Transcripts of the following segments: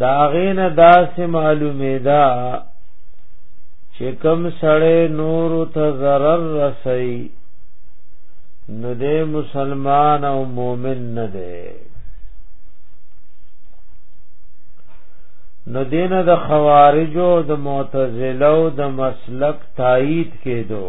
دا غین داس معلومه دا چې کم سړی نور ته zarar رسي نو دې مسلمان او مؤمن نه دی نو دینه د خوارجو د معتزله او د مسلک تایید کېدو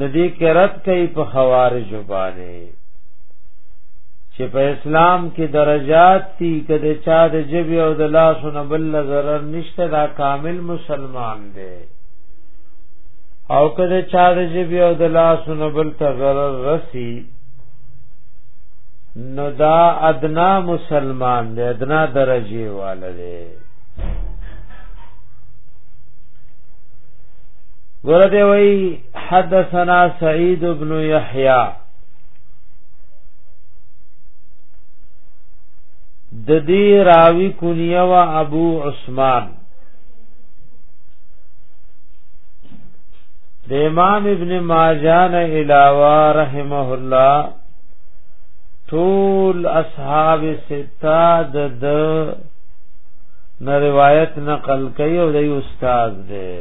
ندی کرت کوي په خوارج باندې چې په اسلام کې درجات دي کده چا د جبي او د لاسو نه بل ضرر نشته دا کامل مسلمان دی او کده چا د جبي او د لاسو نه بل ته ضرر رسی نو دا ادنا مسلمان دی ادنا درجه والده ورته وی حدثنا سعید ابن یحیی د دې راوی کنیه وا ابو عثمان د امام ابن ماجه نه علاوه رحمه الله ټول اصحاب ستا د نه روایت نقل کوي او د استاد دی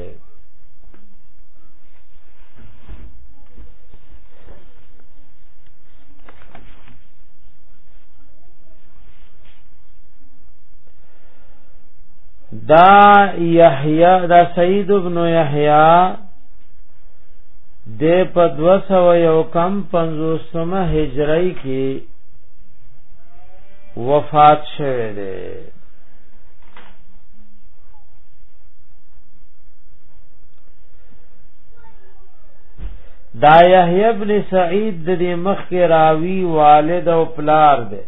دا یحیی دا سید ابن یحیی د په 200 یو کم 50 هجری کې وفات شوه دی دا یحیی ابن سعید د دې مخ کې راوی والد او پلار دی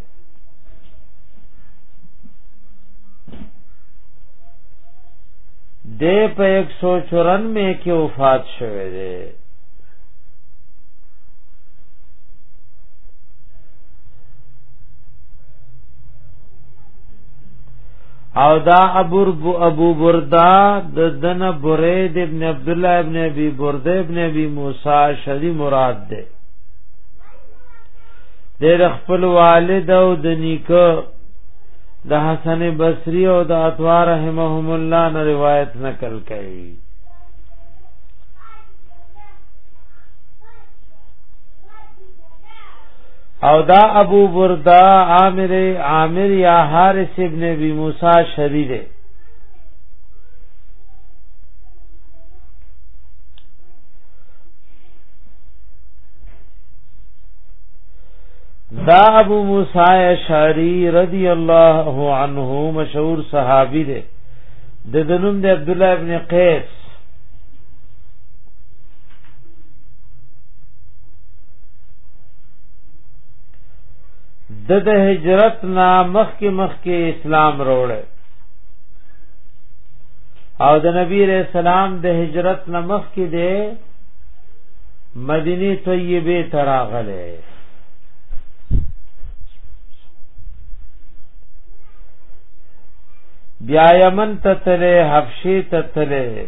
د په 194 کې وفات شوه دی او دا ابو ابو بردا د دن برید ابن عبد الله ابن ابي برده ابن ابي موسی شری مراد ده د خپل والد او د نیکه د حسن بصری او د اطوار رحمهم الله نه روایت نقل کړي او دا ابو بردا عامر عامر یا حارث ابن ابي موسی شری دی دا ابو موسی شری رضی الله عنه مشهور صحابي دی د دنوم د عبد الله ابن قیس د د هجرت نا مخ کې مخ کې اسلام وروړي او د نبی رسول سلام د هجرت نا مخ کې دی مدینه طیبه تراغله بیا یمن ته تله حبشه ته تله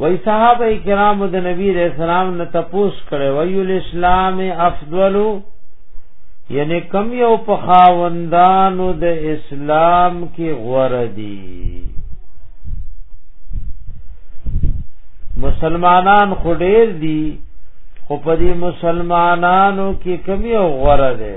وای صحابه کرام د نبی رسول الله نه تپوس کړي وای الاسلام افضل یعنی کم یو په خاوندانو د اسلام کې غوړه دي مسلمانان خډیر دي خو په دې مسلمانانو کې کم یو غوړه ده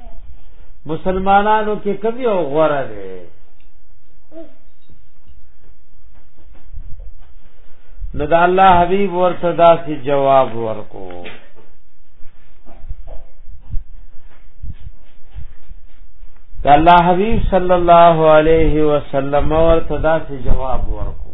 مسلمانانو کې کمی او غوره دی نو د الله حبیب ورته داسې جواب ورکو د الله حبیب صلی الله علیه وسلم ورته داسې جواب ورکو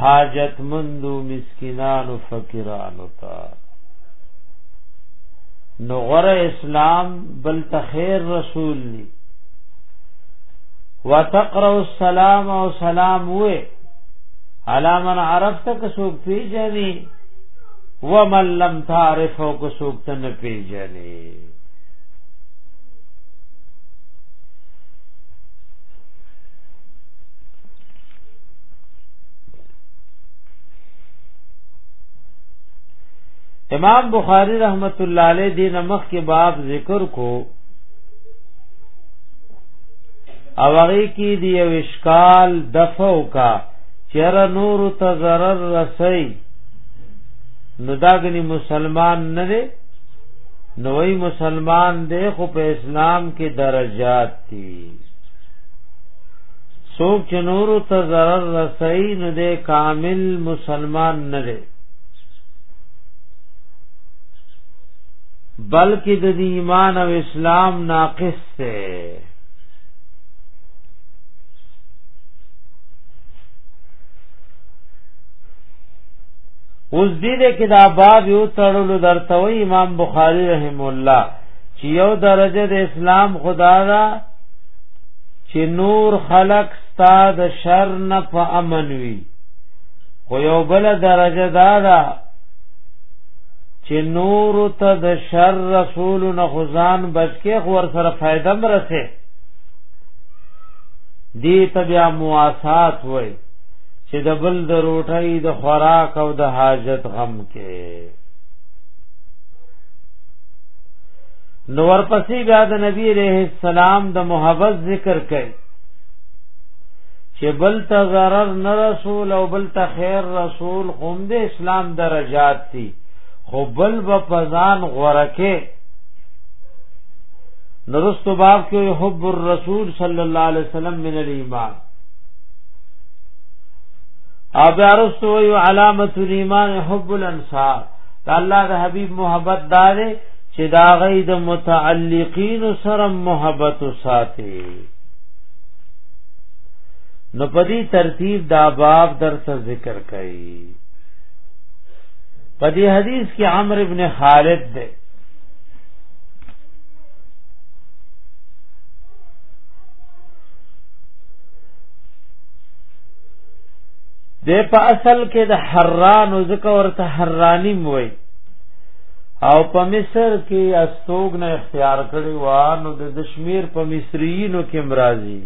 حاجت مندو مسکینانو فقیرانو ته نو غره اسلام بل ته خیر رسول دی وتقرأ السلام او سلام وې علا من عرفت که سوک پیجنی ومن لم تعرف او که سوک تن پیجنی امام بخاری رحمت الله علیه دین مخ کې باب ذکر کو او هغه کې دی یو اشکال دفو کا چر نور ته zarar رسي نو داګنی مسلمان نه دی نوې مسلمان دی خو په اسلام کې درجات دي څوک چې نور ته zarar رسي نو د کامل مسلمان نه دی بلکې د ایمان او اسلام ناقص دی اوس دې دې کې دا باب یو تړلو درته وی امام بخاری رحم الله چې یو درجه د اسلام خدا دا چې نور خلق ستا د شر نه په امن وي خو یو بل درجه دا ده چې نور ته د شر رسول نه خزان بچکه خو ور سره فائدہ مرسه دی ته بیا مواسات وای چې د بل د روټۍ د خوراک او د حاجت غم کې نو ورپسې بیا د نبی عليه السلام د محبت ذکر کړي چې بل ته zarar نه رسول او بل ته خیر رسول هم د اسلام درجات دي خو بل په فزان غورکه نرست باب کې حب الرسول صلی الله علیه وسلم من الايمان او بیا رسو یو علامت الایمان حب الانصار دا الله د حبيب محبت دار چې دا غي د متعلقین سره محبت ساتي نو پدی ترتیب دا باب در څه ذکر کړي پدی حدیث کې عمرو ابن خالد ده د په اصل کې د حران او ذکر ورته حرانی موي او په مصر کې استوګ نه اختیار کړي وان او د دشمیر په مصریینو کې مرাজি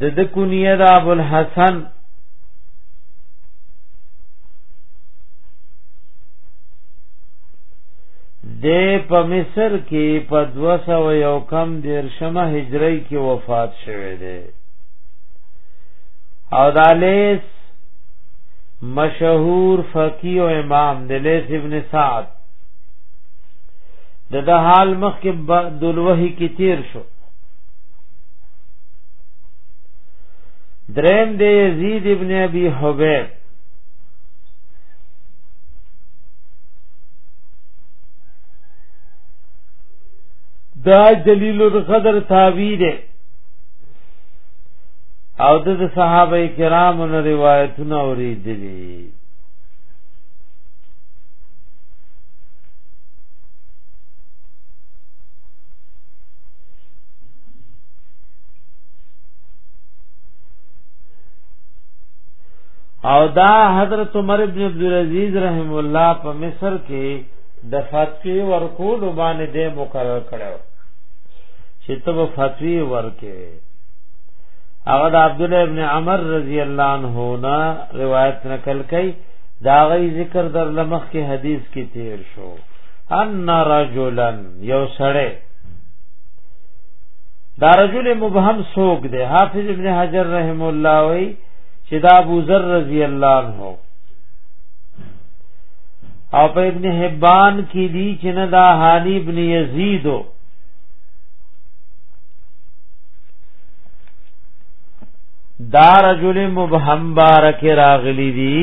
د د کونیه د ابو الحسن د په مصر کې په 201 کم دیر شمه هجری کې وفات شوه دی او دالیس مشهور فقی او امام د لیس ابن سعد د د حال مخ کې دلوهی کې تیر شو دریم د یزید ابن ابي حبیب دا جلیل القدر تابعی دی او د صحابه کرامو نه روایتونه اوریدلي او دا حضرت عمر ابن عبد العزيز رحم الله په مصر کې د فتوی ورکول باندې د مقرر کړو چې تب فتوی ورکې هغه د عبد الله ابن عمر رضی الله عنه نا روایت نقل کړي دا غي ذکر در لمخ کې حدیث کې تیر شو ان رجلا یو سړی دا رجل مبهم سوق دی حافظ ابن حجر رحم الله وی چې دا ابو ذر رضی الله عنه او په ابن حبان کې دي چې نه دا حالی ابن یزید دا رجل مبهم بارک راغلی دي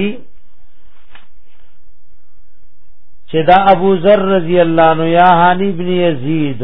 چې دا ابو ذر رضی الله عنه یا حالی ابن یزید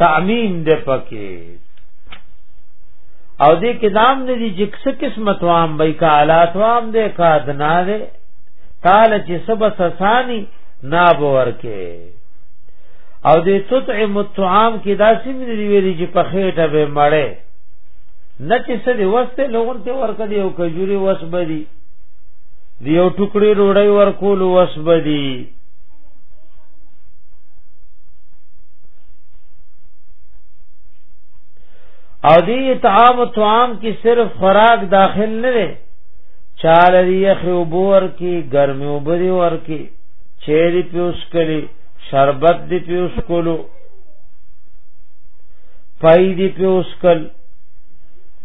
تعمیم د پکې او دې کې دام نه دي چې څه قسمت وام بې کالات وام دې کا دنا دې قال چې سب سسانی نا باور کې او دې تطعم الطعام کې داسې مې دی ویلي چې په خېټه به مړې نه چې څه دې وسته لوګون ته ورکړي او کجوري وسبدي دیو ټوکړي روړی ورکول وسبدي او دی اطعام و طعام کی صرف خوراک داخل نه دی چاله دی یخی اوبور کی گرمی اوبری ور کی چیری پیوس کلی شربت دی پیوس کلو پای دی پیوس کل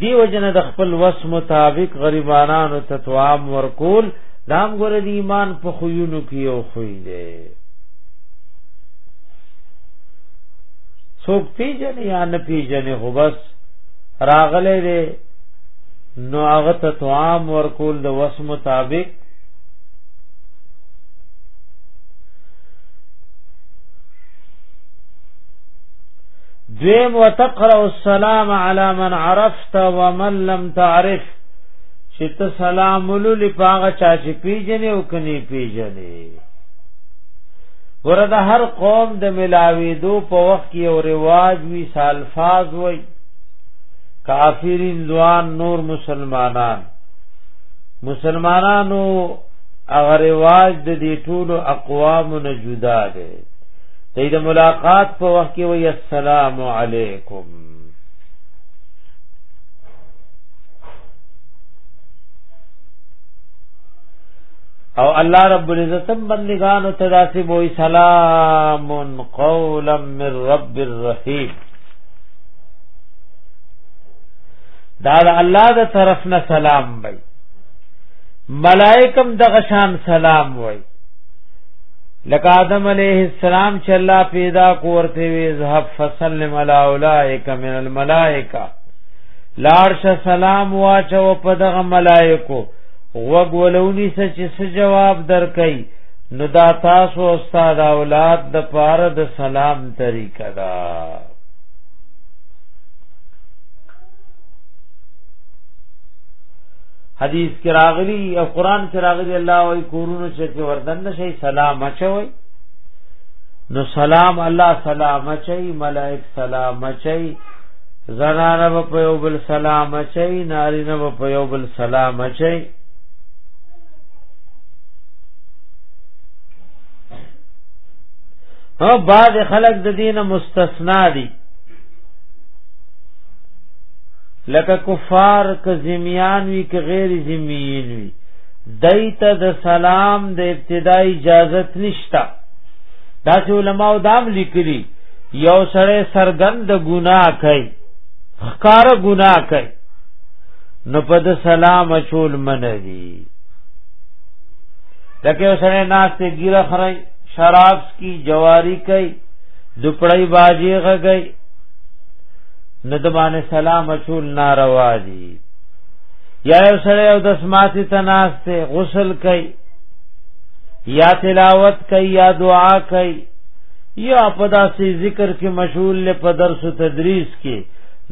دیو جن د خپل وس مطابق غریبانانو ته توام ورکول دام ګور دی ایمان په خوینو کې یو خوې دی څوک پیجن یا نه پیجن خو بس راغله دی نو هغه ته توام ورکول د وس مطابق دویم وتقرأ السلام علی من عرفت ومن لم تعرف چې ته سلام ولولې پاغه چا چې پیژنې او کني پیژنې ورته هر قوم د ملاوي دو په وخت کې او رواج وی سالفاظ وای کافرین ځوان نور مسلمانان مسلمانانو هغه رواج د دې ټولو اقوام نه جدا دی دی د ملاقات په وخت کې وی السلام علیکم او الله رب العزت بندگانو ته داسې وی سلام قولا من رب الرحیم دا د الله د طرف نه سلام وای ملائکم دغه شان سلام وای لکه آدم علیه السلام چې الله پیدا کو ورته وی ذهب فسلم علی اولائک من الملائکه لارش سلام واچو په دغه ملائکو وګ ولونی سچ س جواب درکای نو دا تاسو استاد اولاد د پاره د سلام طریقه دا حدیث کې راغلی او قران کې راغلی الله وای کورونو چې وردن نشي سلام اچوي نو سلام الله سلام اچي ملائک سلام اچي زنانه په یو بل سلام اچي نارینه په یو بل سلام اچي او بعض خلک د دینه مستثنا دي لکه کفار که زمیان وی که غیر زمیین وی دیت د سلام د ابتدا اجازت نشتا دا چې علماء دام لیکلی یو سره سرګند ګناه کوي خکار ګناه کوي نو په د سلام چول منوي لکه یو سره ناس ته ګیره خړای شراب کی جواری کوي دپړی باجی غږی ندبان سلام چول ناروا دي یا یو سره او د سماعتي تناسته غسل کوي یا تلاوت کوي یا دعا کوي یا په داسې ذکر کې مشغول له په درس او تدریس کې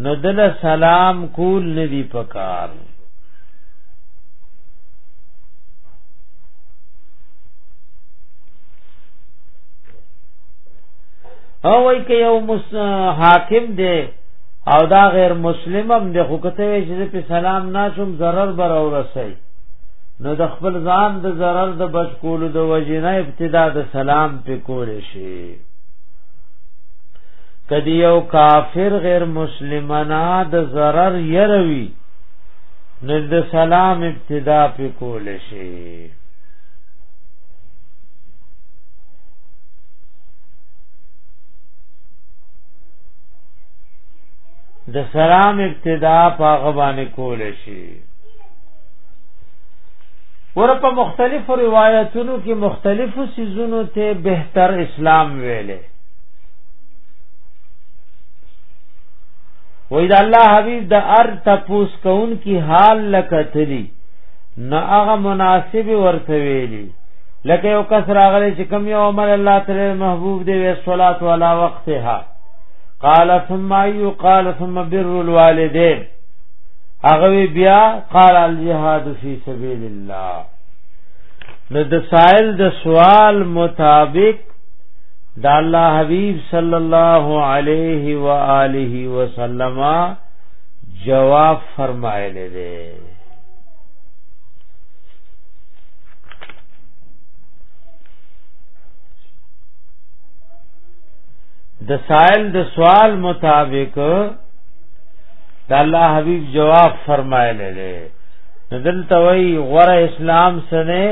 نو دل سلام کول ندی پکار او وای کې یو حاکم دی او دا غیر مسلم هم دی خو کته وی چې په سلام ناشم zarar بر او رسي نو د خپل ځان د zarar د بچ کولو د وجنه ابتدا د سلام په کول شي کدی یو کافر غیر مسلمانا د zarar يروي نو د سلام ابتدا په کول شي د سلام ابتدا پاغه باندې کول شي ور په مختلفو روایتونو کې مختلفو سيزونو ته بهتر اسلام ویلې وې دا الله حبيب د ار تپوس کون کی حال لکتلی نه هغه مناسب ورته ویلی لکه یو کس راغلی چې کم یو عمل الله تعالی محبوب دی وی صلات والا وقتها قال ثم ايو قال ثم بر الوالدين هغه بیا قال الجهاد فی سبیل الله نو د سائل د سوال مطابق د الله حبیب صلی الله علیه و آله وسلم جواب فرمایلی دی د سائل د سوال مطابق د الله حبیب جواب فرمایلی دی ندل توي غره اسلام سره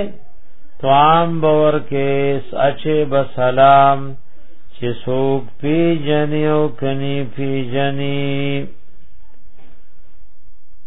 توام باور کې اچه بسلام چې څوک پی جنیو کني پی جنی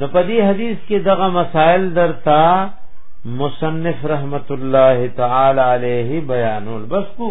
نو په دې حدیث کې دغه مسائل درتا مصنف رحمت الله تعالی علیه بیانول بس کو